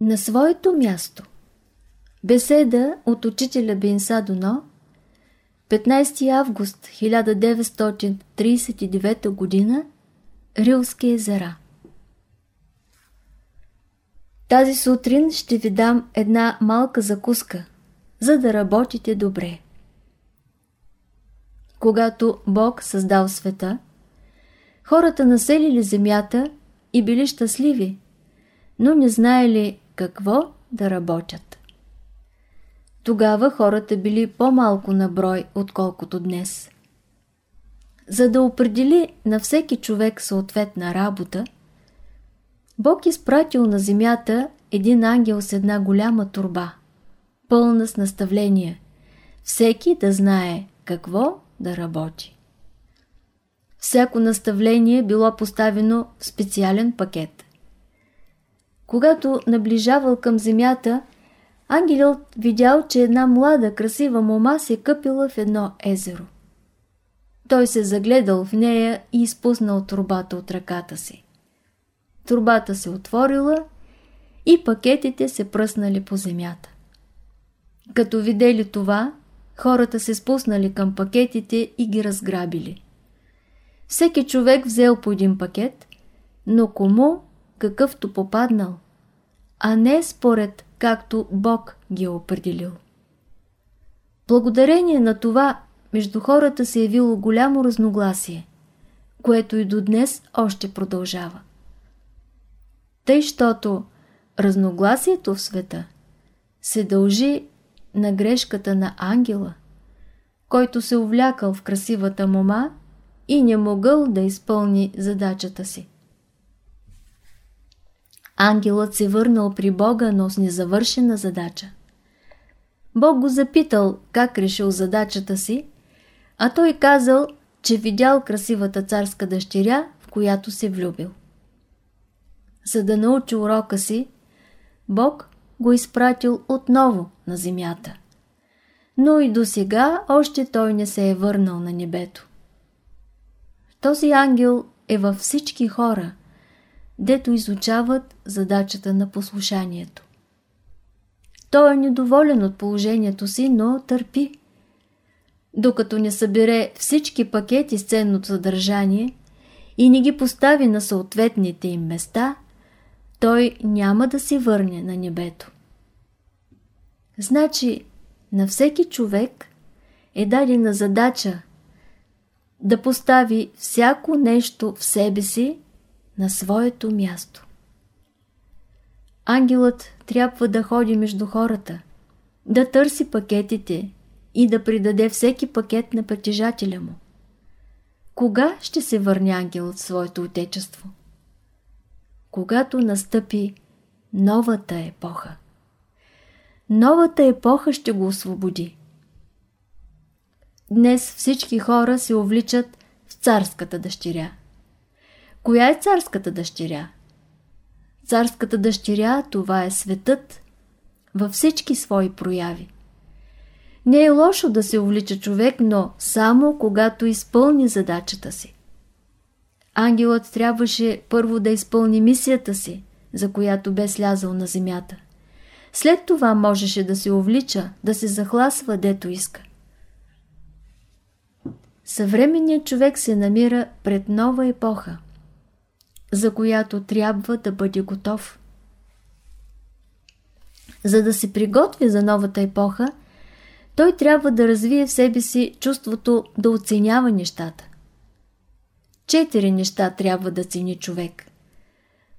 На своето място Беседа от учителя Бинса Доно 15 август 1939 г. Рилски езера Тази сутрин ще ви дам една малка закуска, за да работите добре. Когато Бог създал света, хората населили земята и били щастливи, но не знаели какво да работят. Тогава хората били по-малко на брой, отколкото днес. За да определи на всеки човек съответна работа, Бог изпратил на земята един ангел с една голяма турба, пълна с наставления, всеки да знае какво да работи. Всяко наставление било поставено в специален пакет. Когато наближавал към земята, ангелът видял, че една млада, красива мома се къпила в едно езеро. Той се загледал в нея и изпуснал турбата от ръката си. Турбата се отворила и пакетите се пръснали по земята. Като видели това, хората се спуснали към пакетите и ги разграбили. Всеки човек взел по един пакет, но кому какъвто попаднал, а не според както Бог ги е определил. Благодарение на това между хората се е явило голямо разногласие, което и до днес още продължава. Тъй, щото разногласието в света се дължи на грешката на ангела, който се увлякал в красивата мома и не могъл да изпълни задачата си. Ангелът се върнал при Бога, но с незавършена задача. Бог го запитал как решил задачата си, а той казал, че видял красивата царска дъщеря, в която се влюбил. За да научи урока си, Бог го изпратил отново на земята. Но и до сега още той не се е върнал на небето. Този ангел е във всички хора – дето изучават задачата на послушанието. Той е недоволен от положението си, но търпи. Докато не събере всички пакети с ценното съдържание и не ги постави на съответните им места, той няма да се върне на небето. Значи, на всеки човек е дадена задача да постави всяко нещо в себе си на своето място. Ангелът трябва да ходи между хората, да търси пакетите и да придаде всеки пакет на притежателя му. Кога ще се върне ангелът в своето отечество? Когато настъпи новата епоха. Новата епоха ще го освободи. Днес всички хора се увличат в царската дъщеря. Коя е царската дъщеря? Царската дъщеря това е светът във всички свои прояви. Не е лошо да се увлича човек, но само когато изпълни задачата си. Ангелът трябваше първо да изпълни мисията си, за която бе слязал на земята. След това можеше да се увлича, да се захласва дето иска. Съвременният човек се намира пред нова епоха – за която трябва да бъде готов. За да се приготви за новата епоха, той трябва да развие в себе си чувството да оценява нещата. Четири неща трябва да цени човек.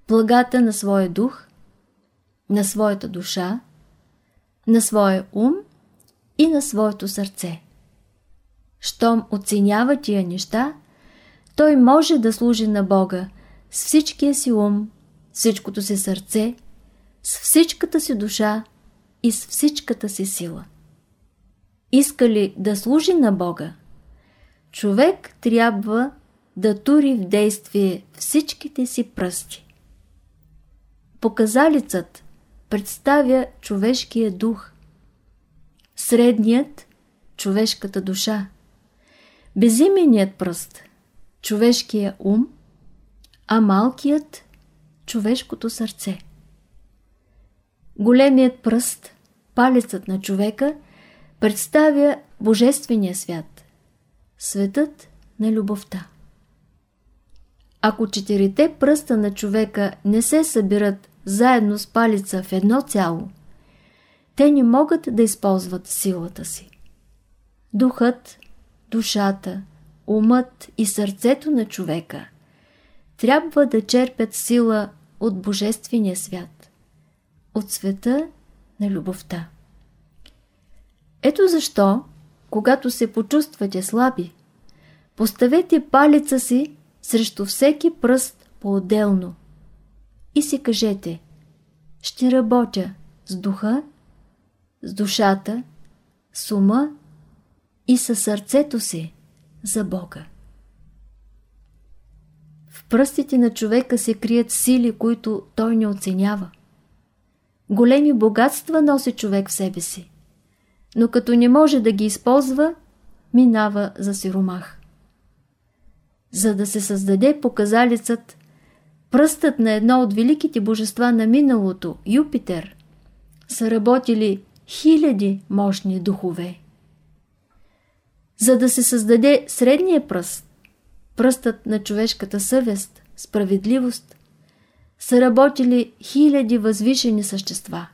Благата на своя дух, на своята душа, на своя ум и на своето сърце. Щом оценява тия неща, той може да служи на Бога – с всичкия си ум, всичкото си сърце, с всичката си душа и с всичката си сила. Иска ли да служи на Бога? Човек трябва да тури в действие всичките си пръсти. Показалицът представя човешкия дух, средният – човешката душа, безименият пръст – човешкия ум – а малкият – човешкото сърце. Големият пръст, палецът на човека, представя Божествения свят, светът на любовта. Ако четирите пръста на човека не се събират заедно с палица в едно цяло, те не могат да използват силата си. Духът, душата, умът и сърцето на човека трябва да черпят сила от Божествения свят, от света на любовта. Ето защо, когато се почувствате слаби, поставете палица си срещу всеки пръст по-отделно и си кажете «Ще работя с духа, с душата, с ума и със сърцето си за Бога». Пръстите на човека се крият сили, които той не оценява. Големи богатства носи човек в себе си, но като не може да ги използва, минава за сиромах. За да се създаде показалицът, пръстът на едно от великите божества на миналото, Юпитер, са работили хиляди мощни духове. За да се създаде средния пръст, пръстът на човешката съвест, справедливост, са работили хиляди възвишени същества.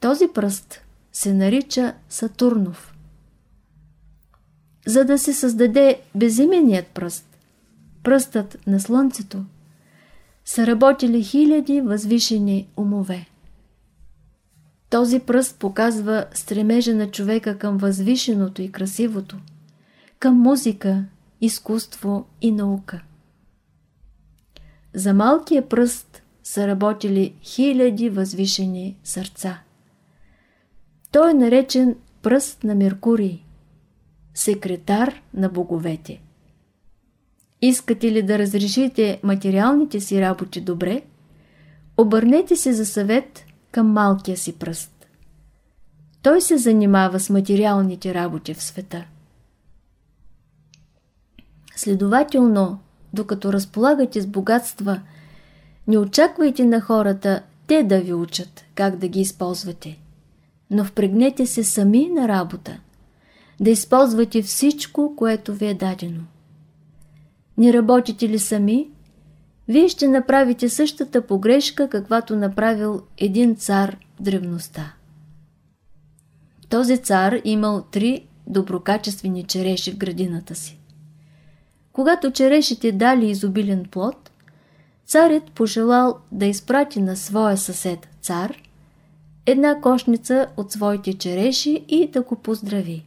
Този пръст се нарича Сатурнов. За да се създаде безименият пръст, пръстът на Слънцето, са работили хиляди възвишени умове. Този пръст показва стремежа на човека към възвишеното и красивото, към музика, изкуство и наука. За малкия пръст са работили хиляди възвишени сърца. Той е наречен пръст на Меркурий, секретар на боговете. Искате ли да разрешите материалните си работи добре? Обърнете се за съвет към малкия си пръст. Той се занимава с материалните работи в света. Следователно, докато разполагате с богатства, не очаквайте на хората те да ви учат как да ги използвате, но впрегнете се сами на работа, да използвате всичко, което ви е дадено. Не работите ли сами, вие ще направите същата погрешка, каквато направил един цар в древността. Този цар имал три доброкачествени череши в градината си. Когато черешите дали изобилен плод, царят пожелал да изпрати на своя съсед цар една кошница от своите череши и да го поздрави.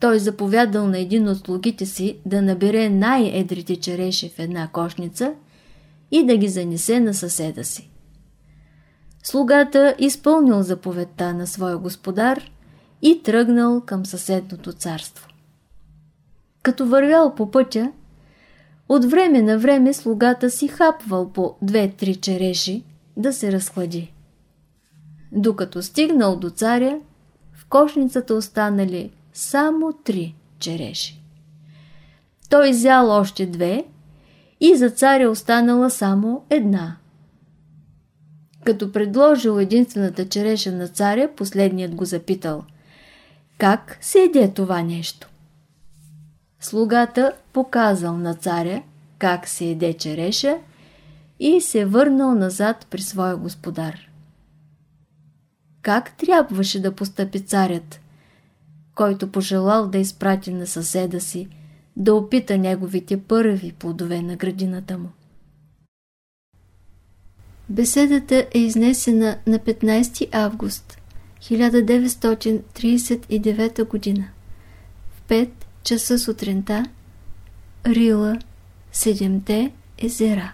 Той заповядал на един от слугите си да набере най-едрите череши в една кошница и да ги занесе на съседа си. Слугата изпълнил заповедта на своя господар и тръгнал към съседното царство. Като вървял по пътя, от време на време слугата си хапвал по две-три череши да се разхлади. Докато стигнал до царя, в кошницата останали само три череши. Той изял още две и за царя останала само една. Като предложил единствената череша на царя, последният го запитал как се еде това нещо. Слугата показал на царя как се еде череша и се върнал назад при своя господар. Как трябваше да постъпи царят, който пожелал да изпрати на съседа си, да опита неговите първи плодове на градината му? Беседата е изнесена на 15 август 1939 г. в 5 часа сутринта Рила, Седемте езера